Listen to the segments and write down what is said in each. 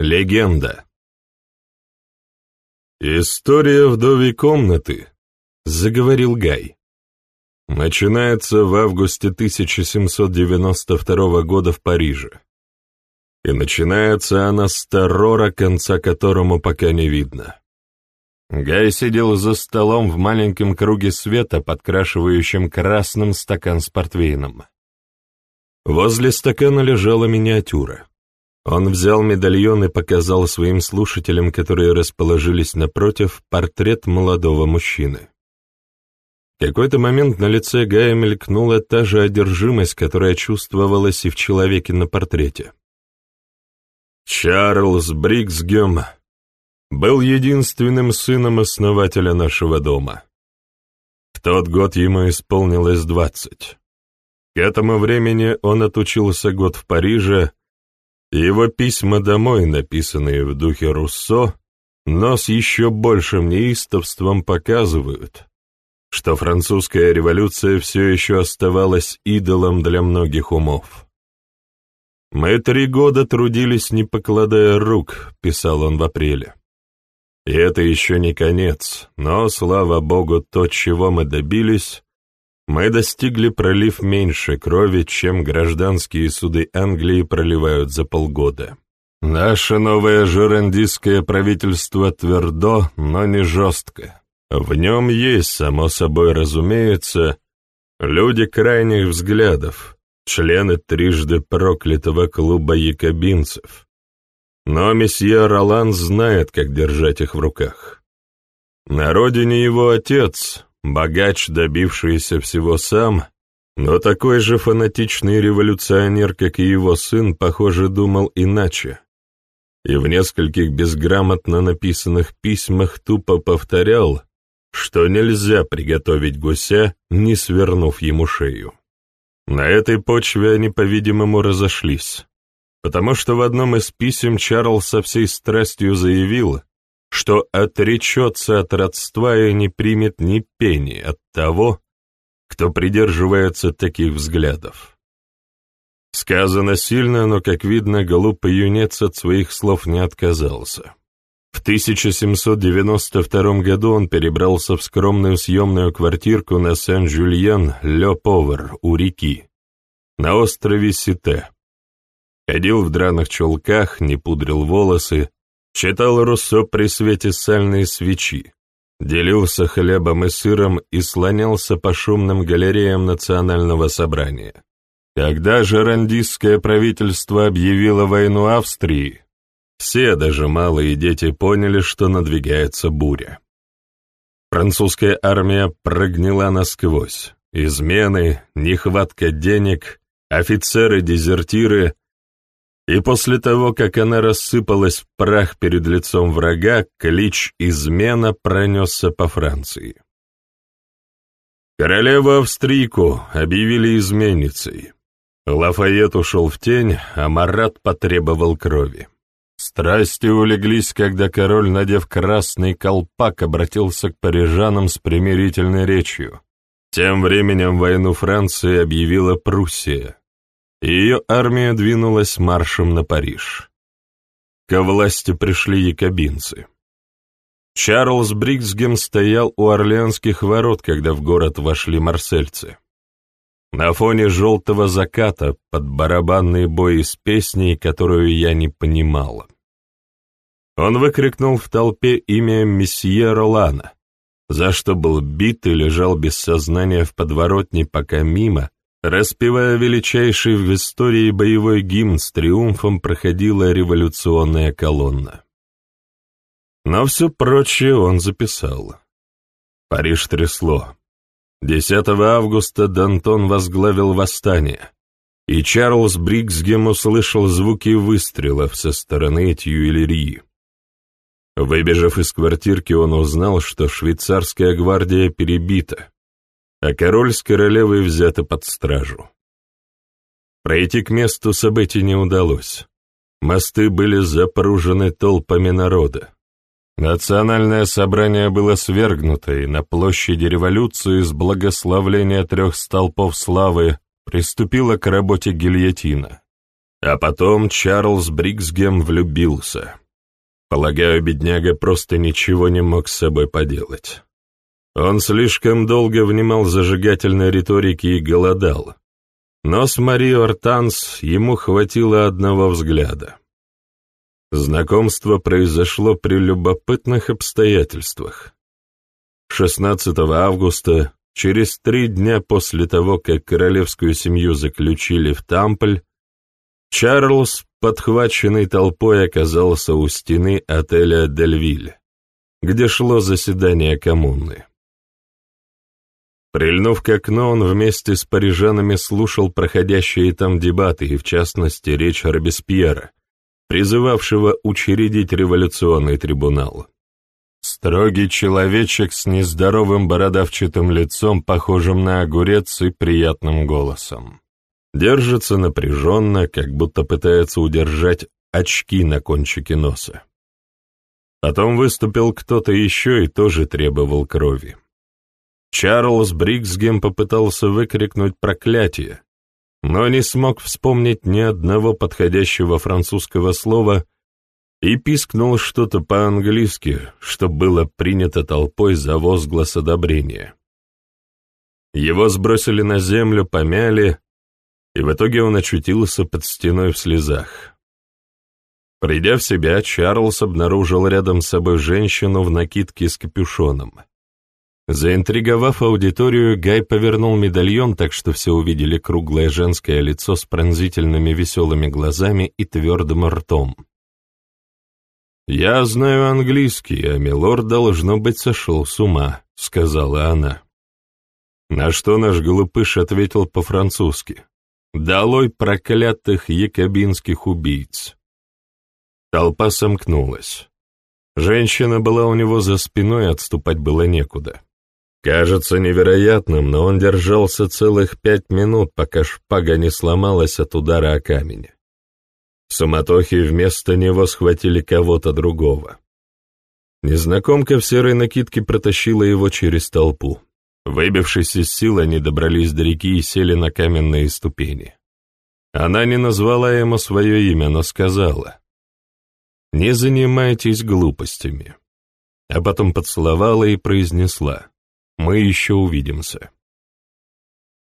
Легенда. «История вдовей комнаты», — заговорил Гай. «Начинается в августе 1792 года в Париже. И начинается она с террора, конца которому пока не видно. Гай сидел за столом в маленьком круге света, подкрашивающем красным стакан с портвейном. Возле стакана лежала миниатюра. Он взял медальон и показал своим слушателям, которые расположились напротив, портрет молодого мужчины. В какой-то момент на лице Гая мелькнула та же одержимость, которая чувствовалась и в человеке на портрете. Чарльз Бриксгем был единственным сыном основателя нашего дома. В тот год ему исполнилось двадцать. К этому времени он отучился год в Париже, его письма домой, написанные в духе Руссо, но с еще большим неистовством показывают, что французская революция все еще оставалась идолом для многих умов. «Мы три года трудились, не покладая рук», — писал он в апреле. И это еще не конец, но, слава богу, то, чего мы добились, мы достигли пролив меньше крови, чем гражданские суды Англии проливают за полгода. Наше новое жерандистское правительство твердо, но не жестко. В нем есть, само собой разумеется, люди крайних взглядов, члены трижды проклятого клуба якобинцев. Но месье Ролан знает, как держать их в руках. На родине его отец, богач, добившийся всего сам, но такой же фанатичный революционер, как и его сын, похоже, думал иначе. И в нескольких безграмотно написанных письмах тупо повторял, что нельзя приготовить гуся, не свернув ему шею. На этой почве они, по-видимому, разошлись, потому что в одном из писем Чарльз со всей страстью заявил, что отречется от родства и не примет ни пени от того, кто придерживается таких взглядов. Сказано сильно, но, как видно, глупый юнец от своих слов не отказался. В 1792 году он перебрался в скромную съемную квартирку на Сен-Жюльен-Ле-Повер у реки, на острове Сите. Ходил в драных чулках, не пудрил волосы, Читал Руссо при свете сальной свечи, делился хлебом и сыром и слонялся по шумным галереям национального собрания. Когда же рандистское правительство объявило войну Австрии, все, даже малые дети, поняли, что надвигается буря. Французская армия прогнила насквозь. Измены, нехватка денег, офицеры-дезертиры — и после того, как она рассыпалась в прах перед лицом врага, клич «измена» пронесся по Франции. Королеву Австрийку объявили изменницей. Лафайет ушел в тень, а Марат потребовал крови. Страсти улеглись, когда король, надев красный колпак, обратился к парижанам с примирительной речью. Тем временем войну Франции объявила Пруссия ее армия двинулась маршем на Париж. Ко власти пришли якобинцы. Чарльз Бриксгем стоял у Орлеанских ворот, когда в город вошли марсельцы. На фоне желтого заката, под барабанные бои с песней, которую я не понимала. Он выкрикнул в толпе имя месье Ролана, за что был бит и лежал без сознания в подворотне, пока мимо, Распевая величайший в истории боевой гимн, с триумфом проходила революционная колонна. Но все прочее он записал. Париж трясло. 10 августа Дантон возглавил восстание, и Чарльз Бриксгем услышал звуки выстрелов со стороны Тюильрии. Выбежав из квартирки, он узнал, что швейцарская гвардия перебита, а король с королевой взяты под стражу. Пройти к месту событий не удалось. Мосты были запружены толпами народа. Национальное собрание было свергнуто, и на площади революции с благословления трех столпов славы приступило к работе гильотина. А потом Чарльз Бриксгем влюбился. Полагаю, бедняга просто ничего не мог с собой поделать. Он слишком долго внимал зажигательной риторике и голодал. Но с Мари Ортанс ему хватило одного взгляда. Знакомство произошло при любопытных обстоятельствах. 16 августа, через три дня после того, как королевскую семью заключили в Тампль, Чарльз, подхваченный толпой, оказался у стены отеля «Дельвиль», где шло заседание коммуны. Прильнув к окну, он вместе с парижанами слушал проходящие там дебаты, и в частности речь Робеспьера, призывавшего учредить революционный трибунал. Строгий человечек с нездоровым бородавчатым лицом, похожим на огурец и приятным голосом. Держится напряженно, как будто пытается удержать очки на кончике носа. Потом выступил кто-то еще и тоже требовал крови. Чарльз Бриксгем попытался выкрикнуть проклятие, но не смог вспомнить ни одного подходящего французского слова и пискнул что-то по-английски, что было принято толпой за возглас одобрения. Его сбросили на землю, помяли, и в итоге он очутился под стеной в слезах. Придя в себя, Чарльз обнаружил рядом с собой женщину в накидке с капюшоном. Заинтриговав аудиторию, Гай повернул медальон так, что все увидели круглое женское лицо с пронзительными веселыми глазами и твердым ртом. «Я знаю английский, а милорд, должно быть, сошел с ума», — сказала она. На что наш глупыш ответил по-французски. Долой проклятых якобинских убийц. Толпа сомкнулась. Женщина была у него за спиной, отступать было некуда. Кажется невероятным, но он держался целых пять минут, пока шпага не сломалась от удара о камень. В суматохе вместо него схватили кого-то другого. Незнакомка в серой накидке протащила его через толпу. Выбившись из сил, они добрались до реки и сели на каменные ступени. Она не назвала ему свое имя, но сказала, «Не занимайтесь глупостями». А потом поцеловала и произнесла, «Мы еще увидимся».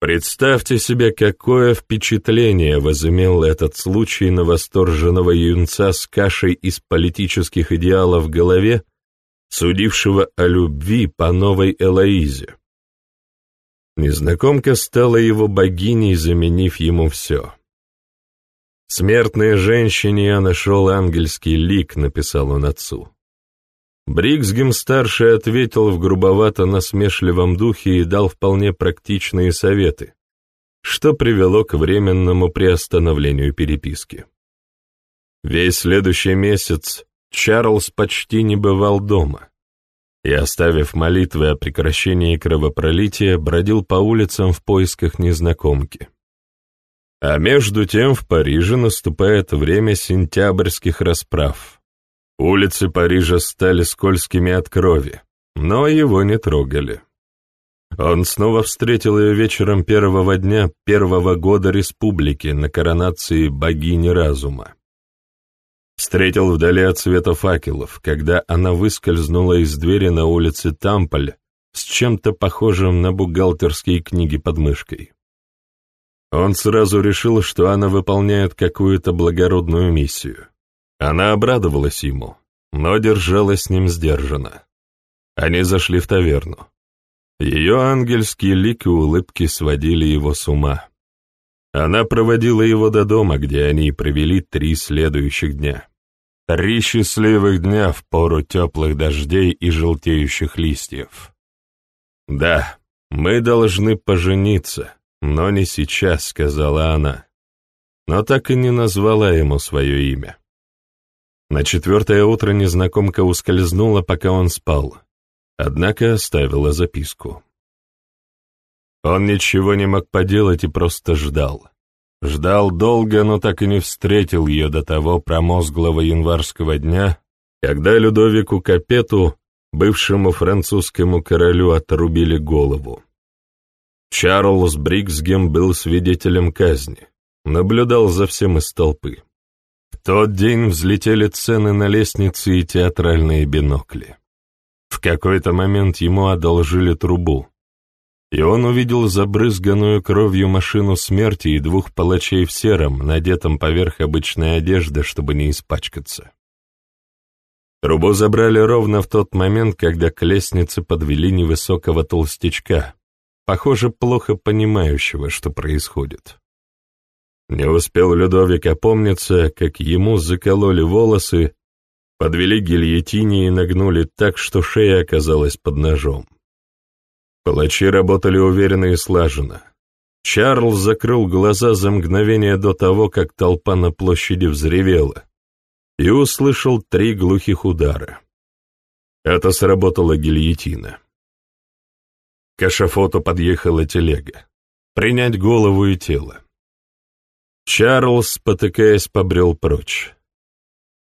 Представьте себе, какое впечатление возымел этот случай на восторженного юнца с кашей из политических идеалов в голове, судившего о любви по новой Элоизе. Незнакомка стала его богиней, заменив ему все. «Смертной женщине я нашел ангельский лик», — написал он отцу. Бриксгем-старший ответил в грубовато-насмешливом духе и дал вполне практичные советы, что привело к временному приостановлению переписки. Весь следующий месяц Чарльз почти не бывал дома и, оставив молитвы о прекращении кровопролития, бродил по улицам в поисках незнакомки. А между тем в Париже наступает время сентябрьских расправ. Улицы Парижа стали скользкими от крови, но его не трогали. Он снова встретил ее вечером первого дня первого года республики на коронации богини разума. Встретил вдали от света факелов, когда она выскользнула из двери на улице Тамполь с чем-то похожим на бухгалтерские книги под мышкой. Он сразу решил, что она выполняет какую-то благородную миссию. Она обрадовалась ему, но держалась с ним сдержанно. Они зашли в таверну. Ее ангельские лик и улыбки сводили его с ума. Она проводила его до дома, где они провели три следующих дня. Три счастливых дня в пору теплых дождей и желтеющих листьев. «Да, мы должны пожениться, но не сейчас», — сказала она. Но так и не назвала ему свое имя. На четвертое утро незнакомка ускользнула, пока он спал, однако оставила записку. Он ничего не мог поделать и просто ждал. Ждал долго, но так и не встретил ее до того промозглого январского дня, когда Людовику Капету, бывшему французскому королю, отрубили голову. Чарльз Бриксгем был свидетелем казни, наблюдал за всем из толпы. Тот день взлетели цены на лестницы и театральные бинокли. В какой-то момент ему одолжили трубу, и он увидел забрызганную кровью машину смерти и двух палачей в сером, надетом поверх обычной одежды, чтобы не испачкаться. Трубу забрали ровно в тот момент, когда к лестнице подвели невысокого толстячка, похоже, плохо понимающего, что происходит. Не успел Людовик опомниться, как ему закололи волосы, подвели гильотине и нагнули так, что шея оказалась под ножом. Палачи работали уверенно и слаженно. Чарльз закрыл глаза за мгновение до того, как толпа на площади взревела, и услышал три глухих удара. Это сработала гильотина. К подъехала телега. Принять голову и тело. Чарльз, спотыкаясь, побрел прочь.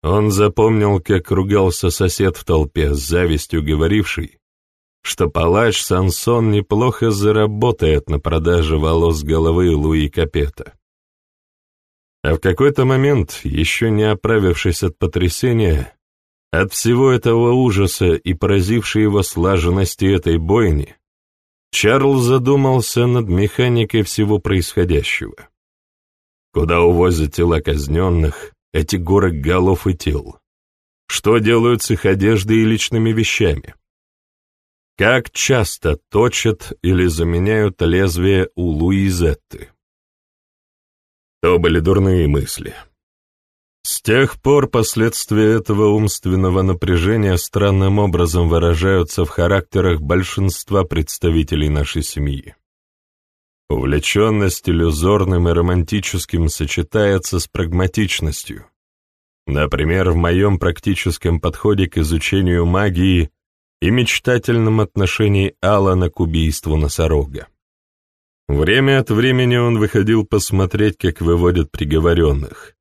Он запомнил, как ругался сосед в толпе, с завистью говоривший, что палач Сансон неплохо заработает на продаже волос головы Луи Капета. А в какой-то момент, еще не оправившись от потрясения, от всего этого ужаса и поразившей его слаженности этой бойни, Чарльз задумался над механикой всего происходящего. Куда увозят тела казненных, эти горы голов и тел? Что делают с их одеждой и личными вещами? Как часто точат или заменяют лезвие у Луизетты? То были дурные мысли. С тех пор последствия этого умственного напряжения странным образом выражаются в характерах большинства представителей нашей семьи. Увлеченность иллюзорным и романтическим сочетается с прагматичностью. Например, в моем практическом подходе к изучению магии и мечтательном отношении Алана к убийству носорога. Время от времени он выходил посмотреть, как выводят приговоренных,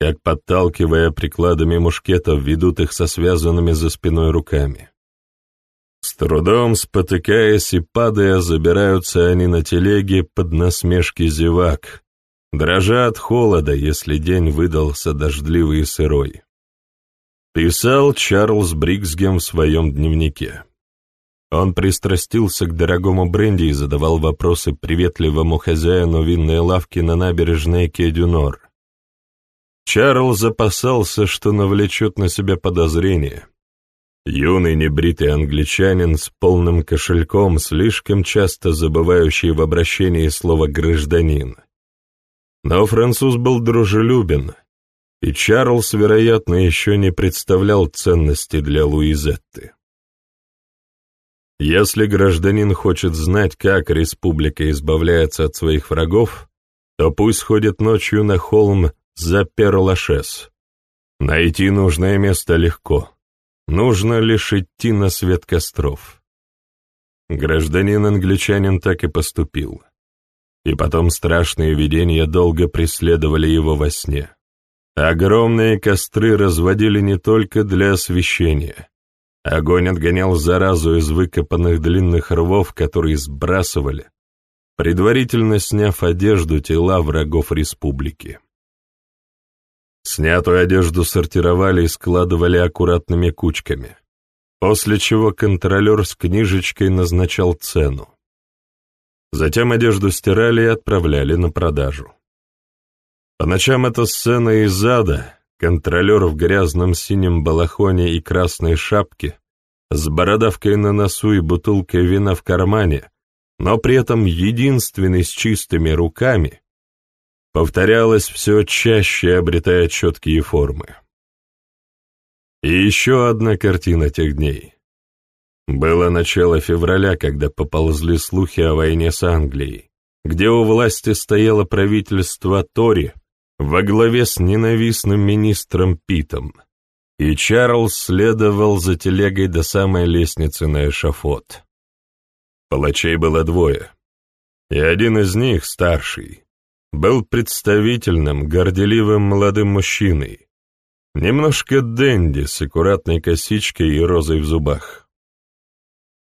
как, подталкивая прикладами мушкетов, ведут их со связанными за спиной руками. Трудом, спотыкаясь и падая, забираются они на телеге под насмешки зевак, дрожа от холода, если день выдался дождливый и сырой. Писал Чарльз Бриксгем в своем дневнике. Он пристрастился к дорогому бренди и задавал вопросы приветливому хозяину винной лавки на набережной Кедюнор. Чарльз опасался, что навлечет на себя подозрения. Юный небритый англичанин с полным кошельком, слишком часто забывающий в обращении слово «гражданин». Но француз был дружелюбен, и Чарльз, вероятно, еще не представлял ценности для Луизетты. Если гражданин хочет знать, как республика избавляется от своих врагов, то пусть ходит ночью на холм за Перлашес. Найти нужное место легко. Нужно лишь идти на свет костров. Гражданин-англичанин так и поступил. И потом страшные видения долго преследовали его во сне. Огромные костры разводили не только для освещения. Огонь отгонял заразу из выкопанных длинных рвов, которые сбрасывали, предварительно сняв одежду тела врагов республики. Снятую одежду сортировали и складывали аккуратными кучками, после чего контролер с книжечкой назначал цену. Затем одежду стирали и отправляли на продажу. По ночам эта сцена из ада, контролер в грязном синем балахоне и красной шапке, с бородавкой на носу и бутылкой вина в кармане, но при этом единственный с чистыми руками, повторялась все чаще, обретая четкие формы. И еще одна картина тех дней. Было начало февраля, когда поползли слухи о войне с Англией, где у власти стояло правительство Тори, во главе с ненавистным министром Питом, и Чарльз следовал за телегой до самой лестницы на эшафот. Палачей было двое, и один из них, старший, был представительным, горделивым молодым мужчиной, немножко денди с аккуратной косичкой и розой в зубах.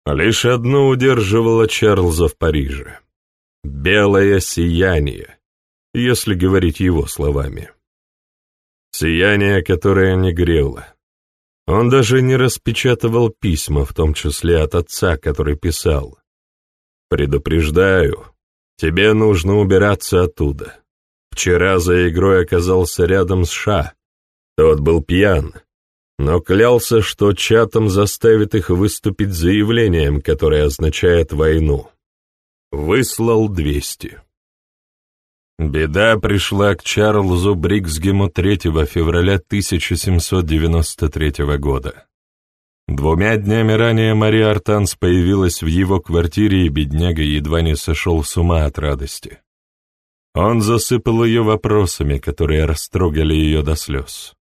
Лишь одно удерживало Чарльза в Париже — белое сияние — если говорить его словами. Сияние, которое не грело. Он даже не распечатывал письма, в том числе от отца, который писал. «Предупреждаю, тебе нужно убираться оттуда. Вчера за игрой оказался рядом с Ша. Тот был пьян, но клялся, что чатом заставит их выступить заявлением, которое означает войну. Выслал двести. Беда пришла к Чарльзу Бриксгему 3 февраля 1793 года. Двумя днями ранее Мария Артанс появилась в его квартире, и бедняга едва не сошел с ума от радости. Он засыпал ее вопросами, которые растрогали ее до слез.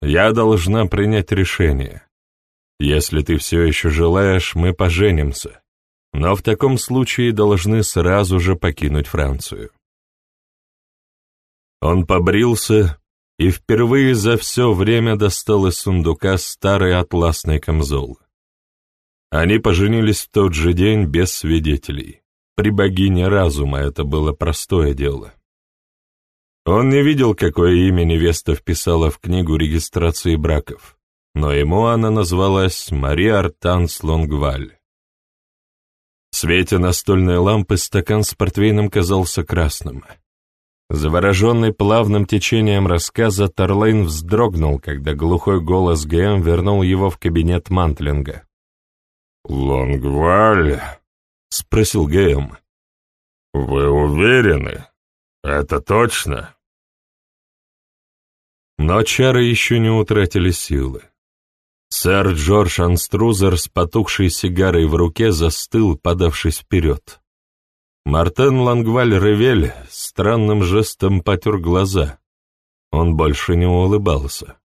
«Я должна принять решение. Если ты все еще желаешь, мы поженимся, но в таком случае должны сразу же покинуть Францию». Он побрился и впервые за все время достал из сундука старый атласный камзол. Они поженились в тот же день без свидетелей. При богине разума это было простое дело. Он не видел, какое имя невеста вписала в книгу регистрации браков, но ему она назвалась Мария Артанс Лонгваль. В свете настольной лампы стакан с портвейном казался красным. Завороженный плавным течением рассказа, Тарлейн вздрогнул, когда глухой голос ГМ вернул его в кабинет Мантлинга. «Лонгваль!» — спросил Гэм. «Вы уверены? Это точно?» Но чары еще не утратили силы. Сэр Джордж Анструзер с потухшей сигарой в руке застыл, подавшись вперед. Мартен Лангваль-Ревель странным жестом потер глаза. Он больше не улыбался.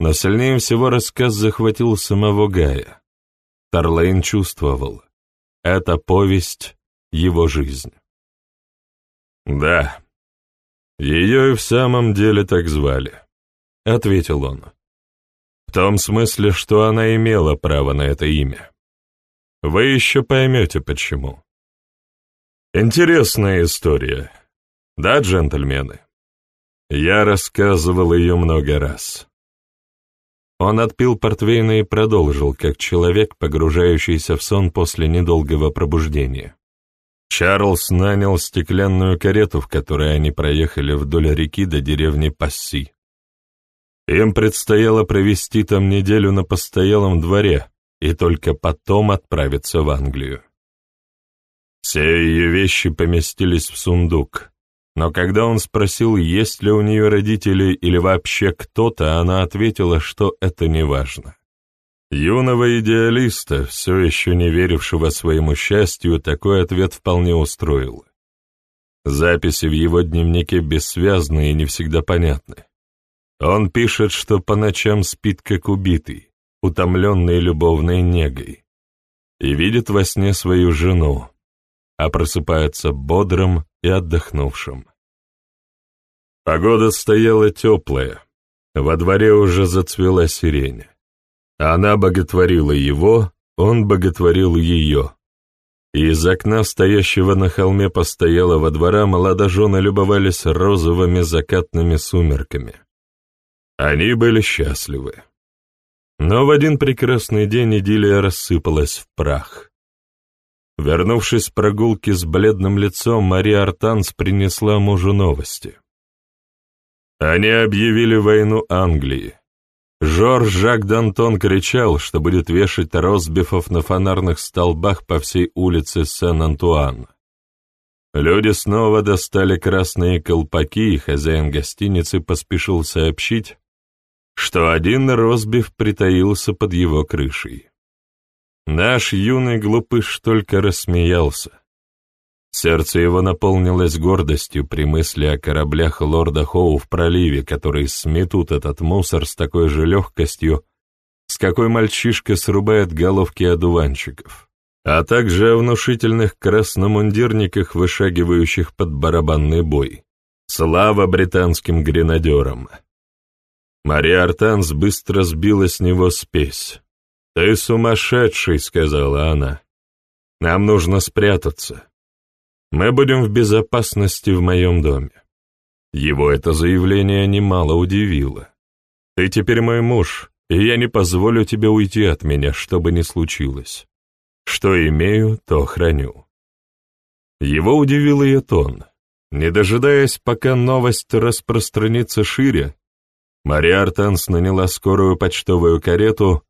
Но сильнее всего рассказ захватил самого Гая. Тарлейн чувствовал. Эта повесть — его жизнь. «Да, ее и в самом деле так звали», — ответил он. «В том смысле, что она имела право на это имя. Вы еще поймете, почему». Интересная история. Да, джентльмены? Я рассказывал ее много раз. Он отпил портвейна и продолжил, как человек, погружающийся в сон после недолгого пробуждения. Чарльз нанял стеклянную карету, в которой они проехали вдоль реки до деревни Пасси. Им предстояло провести там неделю на постоялом дворе и только потом отправиться в Англию. Все ее вещи поместились в сундук, но когда он спросил, есть ли у нее родители или вообще кто-то, она ответила, что это не важно. Юного идеалиста, все еще не верившего своему счастью, такой ответ вполне устроил. Записи в его дневнике бессвязны и не всегда понятны. Он пишет, что по ночам спит как убитый, утомленный любовной негой, и видит во сне свою жену, а просыпается бодрым, и отдохнувшим. Погода стояла теплая, во дворе уже зацвела сирень. Она боготворила его, он боготворил ее. И из окна, стоящего на холме постоялого двора, молодожены любовались розовыми закатными сумерками. Они были счастливы. Но в один прекрасный день идиллия рассыпалась в прах. Вернувшись с прогулки с бледным лицом, Мария Артанс принесла мужу новости. Они объявили войну Англии. Жорж Жак Д'Антон кричал, что будет вешать розбифов на фонарных столбах по всей улице Сен-Антуан. Люди снова достали красные колпаки, и хозяин гостиницы поспешил сообщить, что один розбив притаился под его крышей. Наш юный глупыш только рассмеялся. Сердце его наполнилось гордостью при мысли о кораблях лорда Хоу в проливе, которые сметут этот мусор с такой же легкостью, с какой мальчишка срубает головки одуванчиков, а также о внушительных красномундирниках, вышагивающих под барабанный бой. Слава британским гренадерам! Мария Артанс быстро сбила с него спесь. «Ты сумасшедший», — сказала она. «Нам нужно спрятаться». Мы будем в безопасности в моем доме. Его это заявление немало удивило. Ты теперь мой муж, и я не позволю тебе уйти от меня, что бы ни случилось. Что имею, то храню. Его удивил ее тон. Не дожидаясь, пока новость распространится шире, Мария Артанс наняла скорую почтовую карету,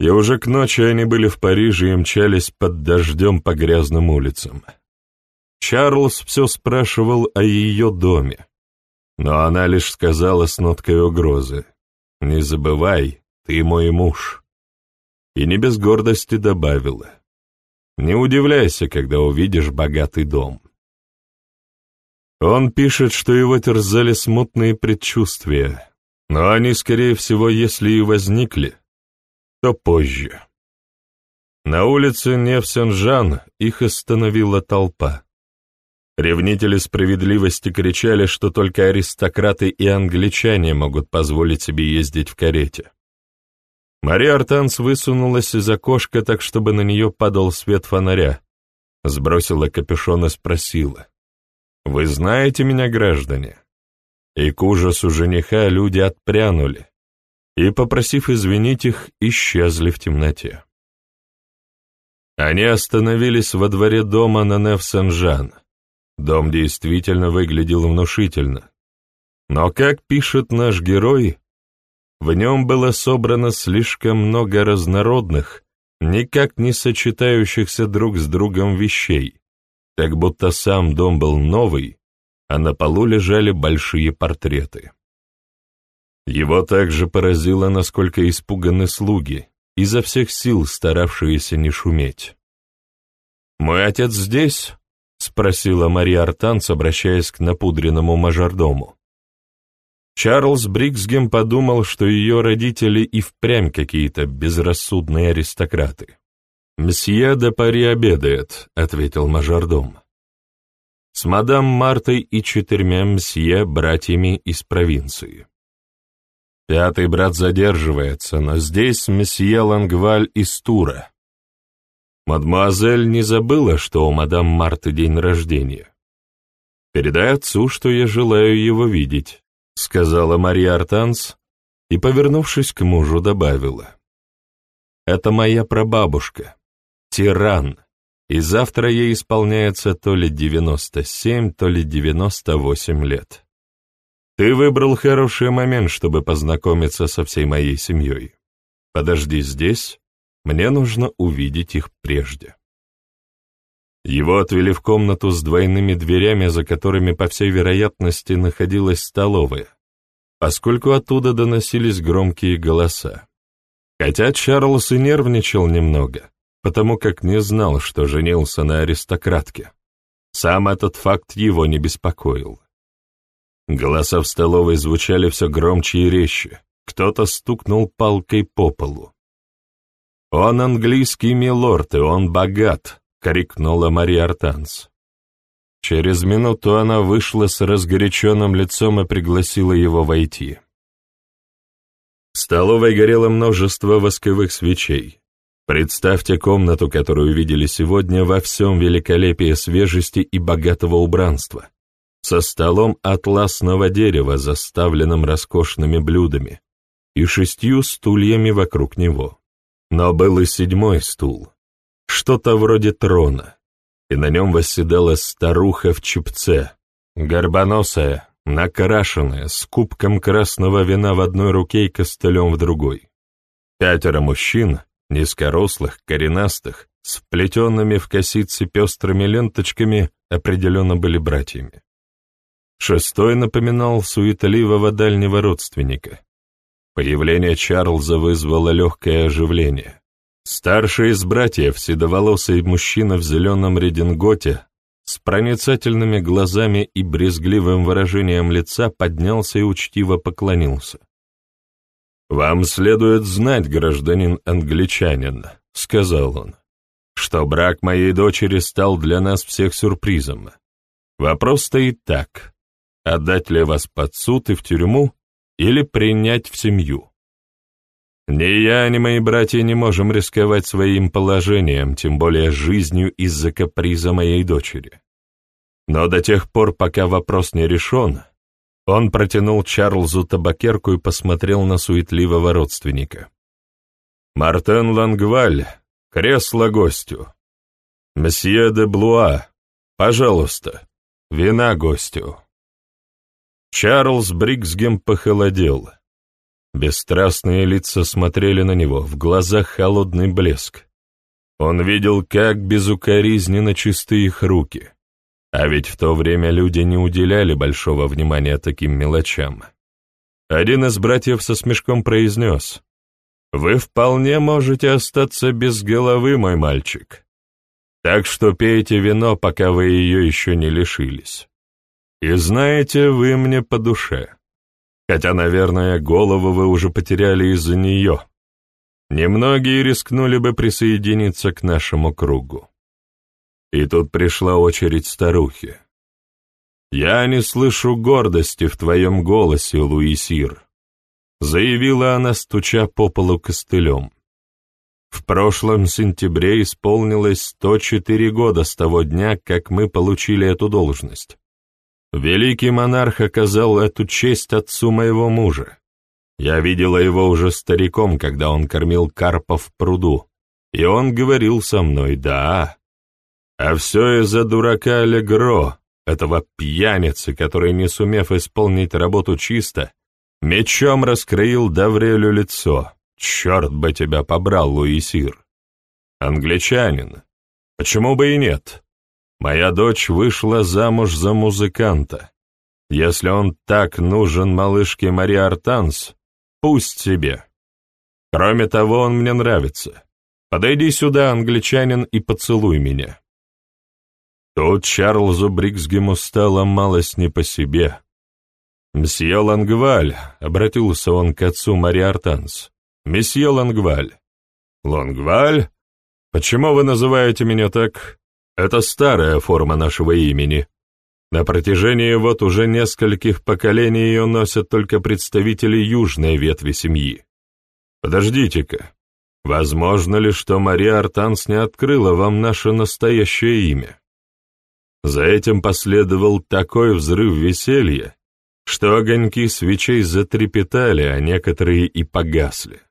и уже к ночи они были в Париже и мчались под дождем по грязным улицам. Чарльз все спрашивал о ее доме, но она лишь сказала с ноткой угрозы. «Не забывай, ты мой муж». И не без гордости добавила. «Не удивляйся, когда увидишь богатый дом». Он пишет, что его терзали смутные предчувствия, но они, скорее всего, если и возникли, то позже. На улице Невсен-Жан их остановила толпа. Ревнители справедливости кричали, что только аристократы и англичане могут позволить себе ездить в карете. Мария Артанс высунулась из окошка так, чтобы на нее падал свет фонаря, сбросила капюшон и спросила. «Вы знаете меня, граждане?» И к ужасу жениха люди отпрянули, и, попросив извинить их, исчезли в темноте. Они остановились во дворе дома на Нев-Сен-Жан. Дом действительно выглядел внушительно. Но, как пишет наш герой, в нем было собрано слишком много разнородных, никак не сочетающихся друг с другом вещей, как будто сам дом был новый, а на полу лежали большие портреты. Его также поразило, насколько испуганы слуги, изо всех сил старавшиеся не шуметь. «Мой отец здесь?» — спросила Мария Артанц, обращаясь к напудренному мажордому. Чарльз Бриксгем подумал, что ее родители и впрямь какие-то безрассудные аристократы. «Мсье де Пари обедает», — ответил мажордом. «С мадам Мартой и четырьмя мсье братьями из провинции». Пятый брат задерживается, но здесь месье Лангваль из Тура. Мадемуазель не забыла, что у мадам Марты день рождения. «Передай отцу, что я желаю его видеть», — сказала Мария Артанс и, повернувшись к мужу, добавила. «Это моя прабабушка, тиран, и завтра ей исполняется то ли девяносто семь, то ли девяносто восемь лет». Ты выбрал хороший момент, чтобы познакомиться со всей моей семьей. Подожди здесь, мне нужно увидеть их прежде. Его отвели в комнату с двойными дверями, за которыми, по всей вероятности, находилась столовая, поскольку оттуда доносились громкие голоса. Хотя Чарльз и нервничал немного, потому как не знал, что женился на аристократке. Сам этот факт его не беспокоил. Голоса в столовой звучали все громче и резче. Кто-то стукнул палкой по полу. «Он английский милорд, и он богат», — крикнула Мария Артанс. Через минуту она вышла с разгоряченным лицом и пригласила его войти. В столовой горело множество восковых свечей. Представьте комнату, которую видели сегодня во всем великолепии свежести и богатого убранства со столом атласного дерева, заставленным роскошными блюдами, и шестью стульями вокруг него. Но был и седьмой стул, что-то вроде трона, и на нем восседала старуха в чепце, горбоносая, накрашенная, с кубком красного вина в одной руке и костылем в другой. Пятеро мужчин, низкорослых, коренастых, с вплетенными в косицы пестрыми ленточками, определенно были братьями. Шестой напоминал суетливого дальнего родственника. Появление Чарльза вызвало легкое оживление. Старший из братьев, седоволосый мужчина в зеленом рединготе, с проницательными глазами и брезгливым выражением лица поднялся и учтиво поклонился. «Вам следует знать, гражданин-англичанин», — сказал он, «что брак моей дочери стал для нас всех сюрпризом. Вопрос стоит так отдать ли вас под суд и в тюрьму или принять в семью. Ни я, ни мои братья не можем рисковать своим положением, тем более жизнью из-за каприза моей дочери. Но до тех пор, пока вопрос не решен, он протянул Чарльзу табакерку и посмотрел на суетливого родственника. «Мартен Лангваль, кресло гостю. Мсье де Блуа, пожалуйста, вина гостю». Чарльз Бриксгем похолодел. Бесстрастные лица смотрели на него, в глазах холодный блеск. Он видел, как безукоризненно чисты их руки. А ведь в то время люди не уделяли большого внимания таким мелочам. Один из братьев со смешком произнес, «Вы вполне можете остаться без головы, мой мальчик. Так что пейте вино, пока вы ее еще не лишились. И знаете, вы мне по душе. Хотя, наверное, голову вы уже потеряли из-за нее. Немногие рискнули бы присоединиться к нашему кругу. И тут пришла очередь старухи. «Я не слышу гордости в твоем голосе, Луисир», — заявила она, стуча по полу костылем. «В прошлом сентябре исполнилось 104 года с того дня, как мы получили эту должность. Великий монарх оказал эту честь отцу моего мужа. Я видела его уже стариком, когда он кормил карпа в пруду, и он говорил со мной «да». А все из-за дурака Легро, этого пьяницы, который, не сумев исполнить работу чисто, мечом раскроил Даврелю лицо. Черт бы тебя побрал, Луисир. Англичанин. Почему бы и нет? Моя дочь вышла замуж за музыканта. Если он так нужен малышке Мари Артанс, пусть себе. Кроме того, он мне нравится. Подойди сюда, англичанин, и поцелуй меня. Тут Чарльзу Бриксгему стало малость не по себе. «Мсье Лангваль», — обратился он к отцу Мари Артанс, — «месье Лангваль». «Лангваль? Почему вы называете меня так? Это старая форма нашего имени. На протяжении вот уже нескольких поколений ее носят только представители южной ветви семьи. Подождите-ка, возможно ли, что Мария Артанс не открыла вам наше настоящее имя? За этим последовал такой взрыв веселья, что огоньки свечей затрепетали, а некоторые и погасли.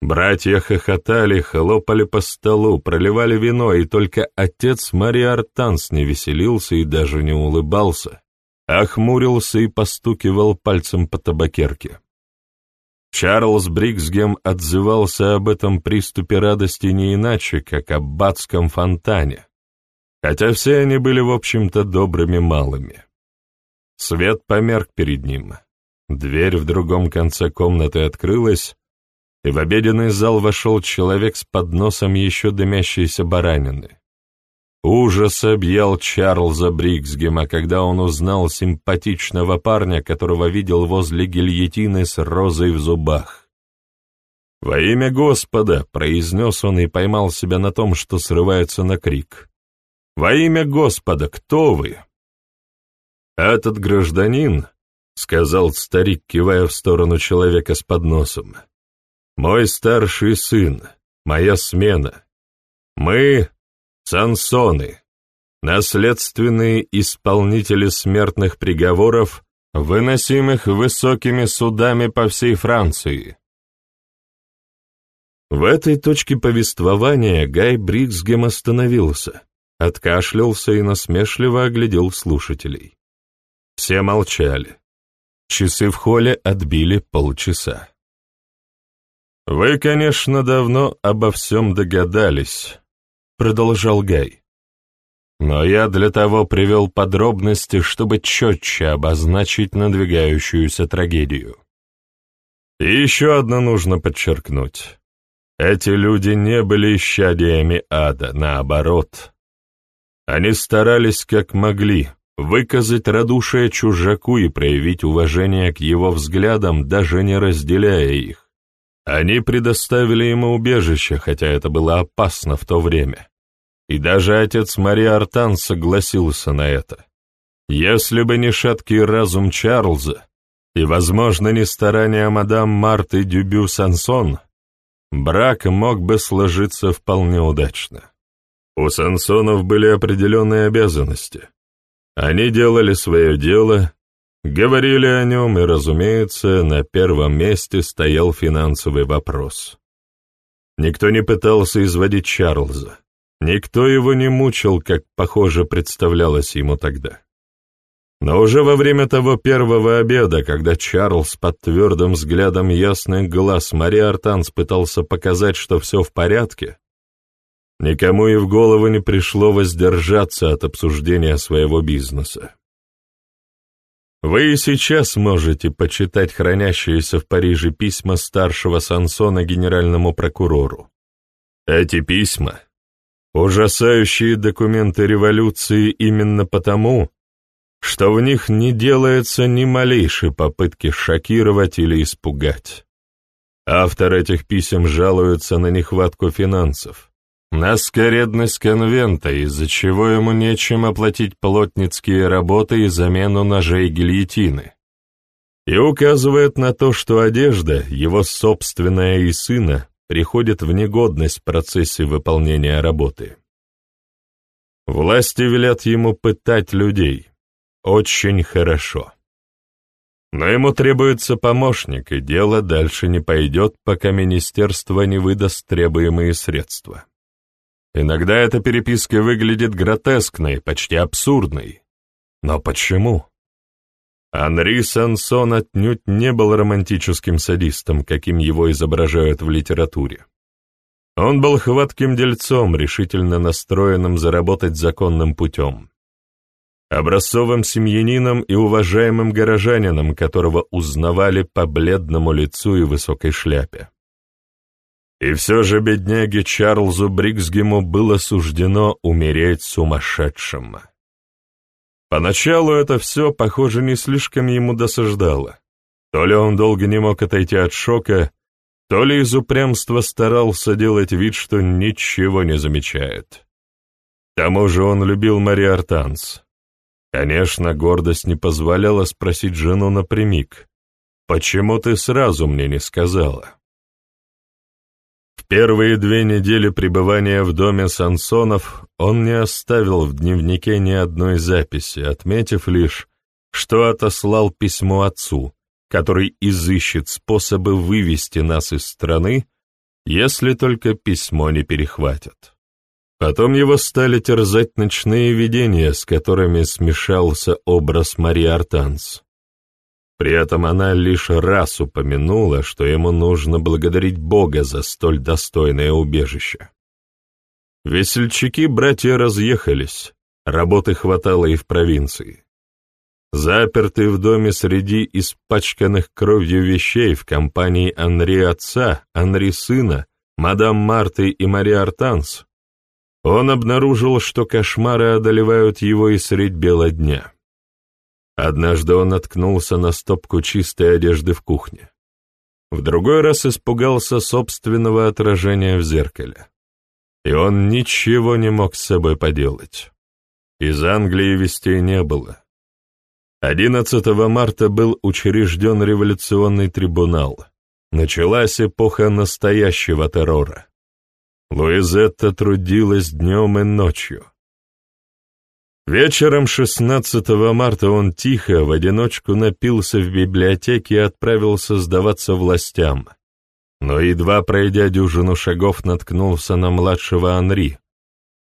Братья хохотали, хлопали по столу, проливали вино, и только отец Марии Артанс не веселился и даже не улыбался, а хмурился и постукивал пальцем по табакерке. Чарльз Бриксгем отзывался об этом приступе радости не иначе, как об батском фонтане, хотя все они были, в общем-то, добрыми малыми. Свет померк перед ним. Дверь в другом конце комнаты открылась, и в обеденный зал вошел человек с подносом еще дымящейся баранины. Ужас объял Чарльза Бриксгема, когда он узнал симпатичного парня, которого видел возле гильотины с розой в зубах. «Во имя Господа!» — произнес он и поймал себя на том, что срывается на крик. «Во имя Господа, кто вы?» «Этот гражданин», — сказал старик, кивая в сторону человека с подносом, — «мой старший сын, моя смена. Мы — Сансоны, наследственные исполнители смертных приговоров, выносимых высокими судами по всей Франции». В этой точке повествования Гай Бриксгем остановился откашлялся и насмешливо оглядел слушателей. Все молчали. Часы в холле отбили полчаса. «Вы, конечно, давно обо всем догадались», — продолжал Гай. «Но я для того привел подробности, чтобы четче обозначить надвигающуюся трагедию. И еще одно нужно подчеркнуть. Эти люди не были исчадиями ада, наоборот. Они старались как могли выказать радушие чужаку и проявить уважение к его взглядам, даже не разделяя их. Они предоставили ему убежище, хотя это было опасно в то время. И даже отец Мария Артан согласился на это. Если бы не шаткий разум Чарльза и, возможно, не старания мадам Марты Дюбю Сансон, брак мог бы сложиться вполне удачно. У Сансонов были определенные обязанности. Они делали свое дело, говорили о нем, и, разумеется, на первом месте стоял финансовый вопрос. Никто не пытался изводить Чарльза, никто его не мучил, как, похоже, представлялось ему тогда. Но уже во время того первого обеда, когда Чарльз под твердым взглядом ясных глаз Мари Артанс пытался показать, что все в порядке, никому и в голову не пришло воздержаться от обсуждения своего бизнеса. Вы и сейчас можете почитать хранящиеся в Париже письма старшего Сансона генеральному прокурору. Эти письма — ужасающие документы революции именно потому, что в них не делается ни малейшей попытки шокировать или испугать. Автор этих писем жалуется на нехватку финансов, на скоредность конвента, из-за чего ему нечем оплатить плотницкие работы и замену ножей гильотины, и указывает на то, что одежда, его собственная и сына, приходит в негодность в процессе выполнения работы. Власти велят ему пытать людей, очень хорошо. Но ему требуется помощник, и дело дальше не пойдет, пока министерство не выдаст требуемые средства. Иногда эта переписка выглядит гротескной, почти абсурдной. Но почему? Анри Сансон отнюдь не был романтическим садистом, каким его изображают в литературе. Он был хватким дельцом, решительно настроенным заработать законным путем образцовым семьянином и уважаемым горожанином, которого узнавали по бледному лицу и высокой шляпе. И все же бедняге Чарльзу Бриксгему было суждено умереть сумасшедшим. Поначалу это все, похоже, не слишком ему досаждало. То ли он долго не мог отойти от шока, то ли из упрямства старался делать вид, что ничего не замечает. К тому же он любил Мари Артанс, Конечно, гордость не позволяла спросить жену напрямик. «Почему ты сразу мне не сказала?» В первые две недели пребывания в доме Сансонов он не оставил в дневнике ни одной записи, отметив лишь, что отослал письмо отцу, который изыщет способы вывести нас из страны, если только письмо не перехватят. Потом его стали терзать ночные видения, с которыми смешался образ Мари Артанс. При этом она лишь раз упомянула, что ему нужно благодарить Бога за столь достойное убежище. Весельчаки-братья разъехались, работы хватало и в провинции. Запертый в доме среди испачканных кровью вещей в компании Анри отца, Анри сына, мадам Марты и Мари Артанс, он обнаружил, что кошмары одолевают его и средь бела дня. Однажды он наткнулся на стопку чистой одежды в кухне. В другой раз испугался собственного отражения в зеркале. И он ничего не мог с собой поделать. Из Англии вестей не было. 11 марта был учрежден революционный трибунал. Началась эпоха настоящего террора. Луизетта трудилась днем и ночью. Вечером 16 марта он тихо, в одиночку напился в библиотеке и отправился сдаваться властям. Но едва пройдя дюжину шагов, наткнулся на младшего Анри,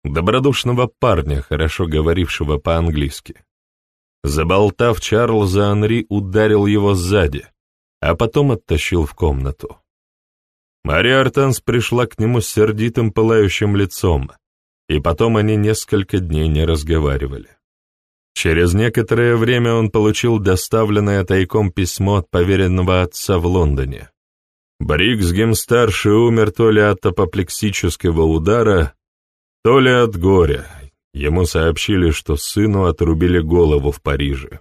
добродушного парня, хорошо говорившего по-английски. Заболтав Чарльза, Анри ударил его сзади, а потом оттащил в комнату. Мария Артанс пришла к нему с сердитым пылающим лицом, и потом они несколько дней не разговаривали. Через некоторое время он получил доставленное тайком письмо от поверенного отца в Лондоне. Бриксгем-старший умер то ли от апоплексического удара, то ли от горя. Ему сообщили, что сыну отрубили голову в Париже.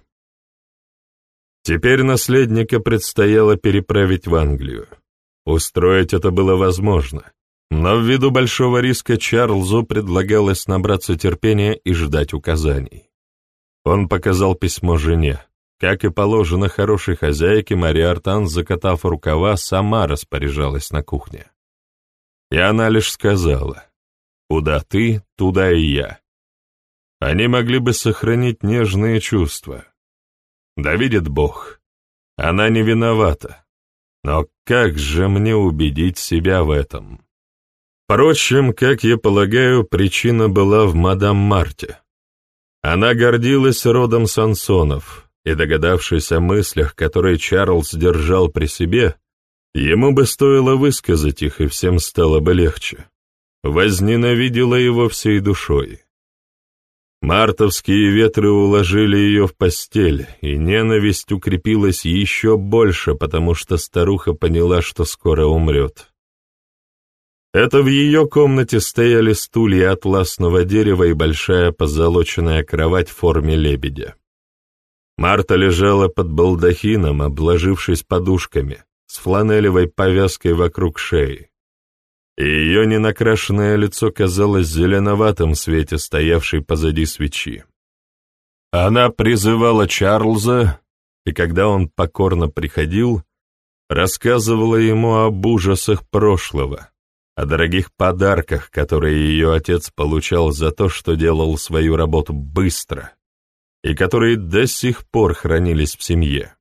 Теперь наследника предстояло переправить в Англию. Устроить это было возможно, но ввиду большого риска Чарльзу предлагалось набраться терпения и ждать указаний. Он показал письмо жене. Как и положено хорошей хозяйке, Мария Артан, закатав рукава, сама распоряжалась на кухне. И она лишь сказала, «Куда ты, туда и я». они могли бы сохранить нежные чувства. Да видит Бог, она не виновата. Но как же мне убедить себя в этом? Впрочем, как я полагаю, причина была в мадам Марте. Она гордилась родом Сансонов, и, догадавшись о мыслях, которые Чарльз держал при себе, ему бы стоило высказать их, и всем стало бы легче. Возненавидела его всей душой. Мартовские ветры уложили ее в постель, и ненависть укрепилась еще больше, потому что старуха поняла, что скоро умрет. Это в ее комнате стояли стулья атласного дерева и большая позолоченная кровать в форме лебедя. Марта лежала под балдахином, обложившись подушками, с фланелевой повязкой вокруг шеи и ее ненакрашенное лицо казалось зеленоватым в свете стоявшей позади свечи. Она призывала Чарльза, и когда он покорно приходил, рассказывала ему об ужасах прошлого, о дорогих подарках, которые ее отец получал за то, что делал свою работу быстро, и которые до сих пор хранились в семье,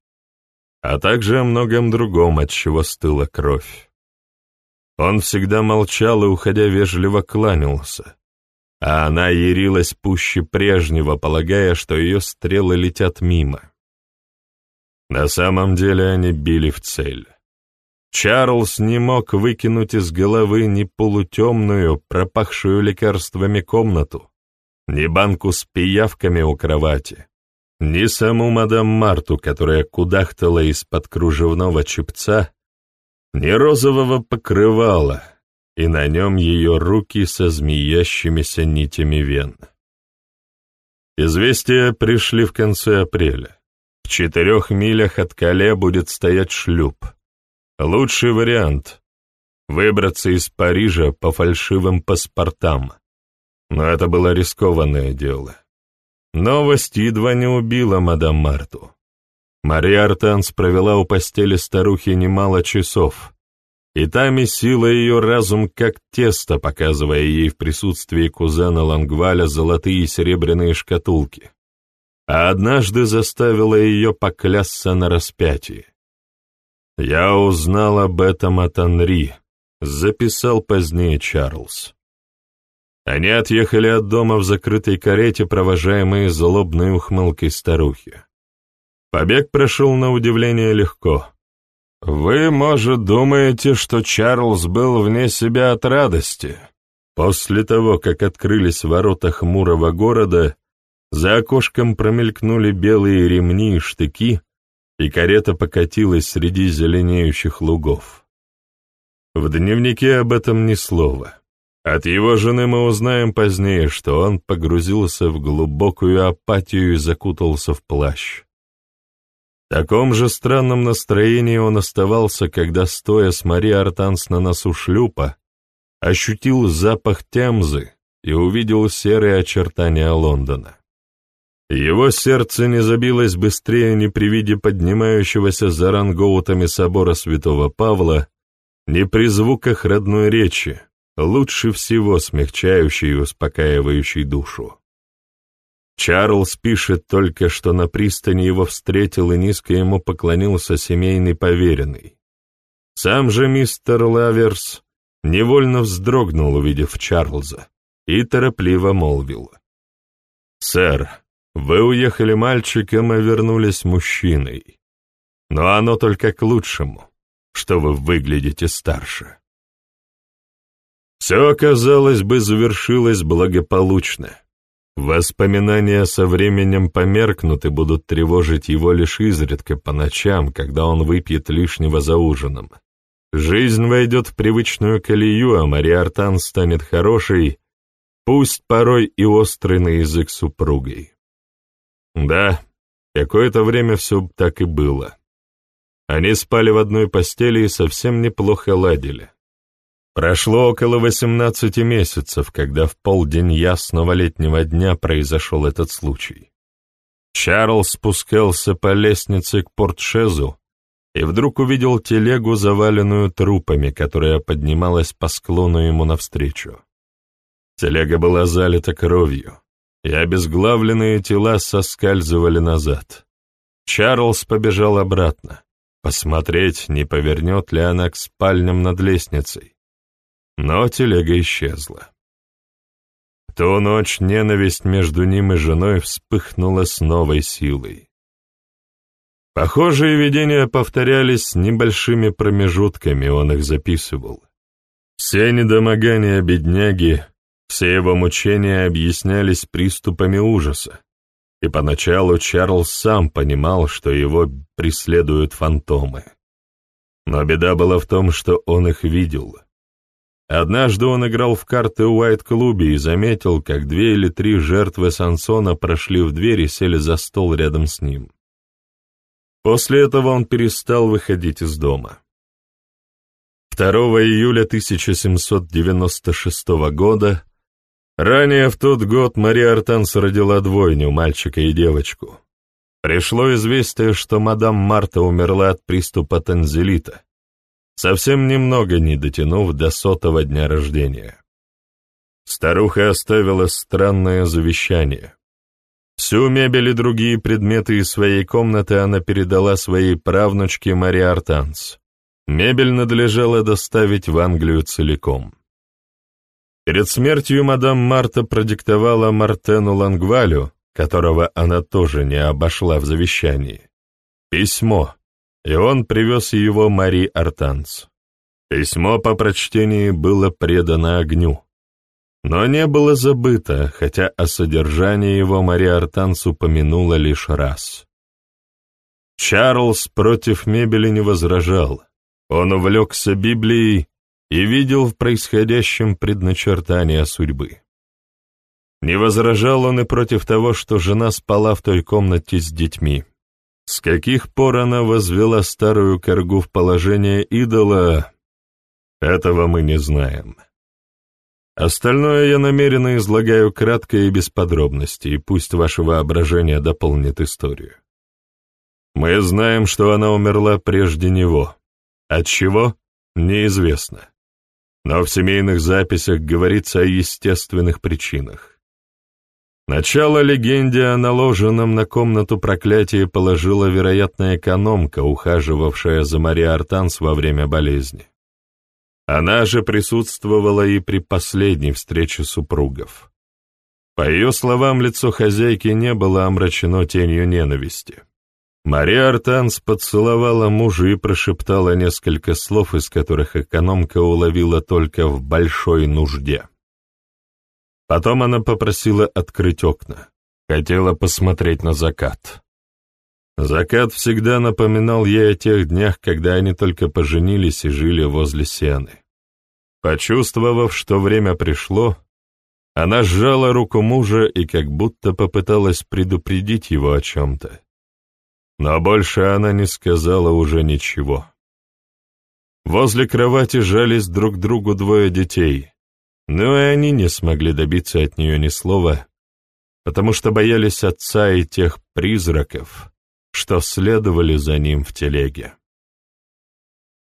а также о многом другом, от чего стыла кровь. Он всегда молчал и, уходя, вежливо кланялся, а она ярилась пуще прежнего, полагая, что ее стрелы летят мимо. На самом деле они били в цель. Чарльз не мог выкинуть из головы ни полутемную, пропахшую лекарствами комнату, ни банку с пиявками у кровати, ни саму мадам Марту, которая кудахтала из-под кружевного чепца ни розового покрывала, и на нем ее руки со змеящимися нитями вен. Известия пришли в конце апреля. В четырех милях от Кале будет стоять шлюп. Лучший вариант — выбраться из Парижа по фальшивым паспортам. Но это было рискованное дело. Новость едва не убила мадам Марту. Мария Артанс провела у постели старухи немало часов, и та месила ее разум как тесто, показывая ей в присутствии кузена Лангваля золотые и серебряные шкатулки, а однажды заставила ее поклясться на распятии. «Я узнал об этом от Анри», — записал позднее Чарльз. Они отъехали от дома в закрытой карете, провожаемые злобной ухмылкой старухи. Побег прошел на удивление легко. Вы, может, думаете, что Чарльз был вне себя от радости? После того, как открылись ворота хмурого города, за окошком промелькнули белые ремни и штыки, и карета покатилась среди зеленеющих лугов. В дневнике об этом ни слова. От его жены мы узнаем позднее, что он погрузился в глубокую апатию и закутался в плащ. В таком же странном настроении он оставался, когда, стоя с Мари Артанс на носу шлюпа, ощутил запах темзы и увидел серые очертания Лондона. Его сердце не забилось быстрее ни при виде поднимающегося за рангоутами собора святого Павла, ни при звуках родной речи, лучше всего смягчающей и успокаивающей душу. Чарльз пишет только, что на пристани его встретил и низко ему поклонился семейный поверенный. Сам же мистер Лаверс невольно вздрогнул, увидев Чарльза, и торопливо молвил. «Сэр, вы уехали мальчиком и вернулись мужчиной. Но оно только к лучшему, что вы выглядите старше». Все, казалось бы, завершилось благополучно. Воспоминания со временем померкнут и будут тревожить его лишь изредка по ночам, когда он выпьет лишнего за ужином. Жизнь войдет в привычную колею, а Мария Артан станет хорошей, пусть порой и острый на язык супругой. Да, какое-то время все так и было. Они спали в одной постели и совсем неплохо ладили. Прошло около восемнадцати месяцев, когда в полдень ясного летнего дня произошел этот случай. Чарльз спускался по лестнице к портшезу и вдруг увидел телегу, заваленную трупами, которая поднималась по склону ему навстречу. Телега была залита кровью. И обезглавленные тела соскальзывали назад. Чарльз побежал обратно, посмотреть, не повернет ли она к спальням над лестницей. Но телега исчезла. Ту ночь ненависть между ним и женой вспыхнула с новой силой. Похожие видения повторялись с небольшими промежутками, он их записывал. Все недомогания бедняги, все его мучения объяснялись приступами ужаса, и поначалу Чарльз сам понимал, что его преследуют фантомы. Но беда была в том, что он их видел. Однажды он играл в карты в Уайт-клубе и заметил, как две или три жертвы Сансона прошли в дверь и сели за стол рядом с ним. После этого он перестал выходить из дома. 2 июля 1796 года, ранее в тот год Мария Артанс родила двойню, мальчика и девочку. Пришло известие, что мадам Марта умерла от приступа танзелита, совсем немного не дотянув до сотого дня рождения. Старуха оставила странное завещание. Всю мебель и другие предметы из своей комнаты она передала своей правнучке Мари Артанс. Мебель надлежало доставить в Англию целиком. Перед смертью мадам Марта продиктовала Мартену Лангвалю, которого она тоже не обошла в завещании, письмо, и он привез его Мари Артанс. Письмо по прочтении было предано огню, но не было забыто, хотя о содержании его Мария Артанс упомянула лишь раз. Чарльз против мебели не возражал. Он увлекся Библией и видел в происходящем предначертание судьбы. Не возражал он и против того, что жена спала в той комнате с детьми. С каких пор она возвела старую коргу в положение идола, этого мы не знаем. Остальное я намеренно излагаю кратко и без подробностей, пусть ваше воображение дополнит историю. Мы знаем, что она умерла прежде него. От чего? Неизвестно. Но в семейных записях говорится о естественных причинах. Начало легенде о наложенном на комнату проклятии положила, вероятно, экономка, ухаживавшая за Мари Артанс во время болезни. Она же присутствовала и при последней встрече супругов. По ее словам, лицо хозяйки не было омрачено тенью ненависти. Мария Артанс поцеловала мужа и прошептала несколько слов, из которых экономка уловила только в большой нужде. Потом она попросила открыть окна, хотела посмотреть на закат. Закат всегда напоминал ей о тех днях, когда они только поженились и жили возле сены. Почувствовав, что время пришло, она сжала руку мужа и как будто попыталась предупредить его о чем-то. Но больше она не сказала уже ничего. Возле кровати жались друг другу двое детей, но и они не смогли добиться от нее ни слова, потому что боялись отца и тех призраков, что следовали за ним в телеге.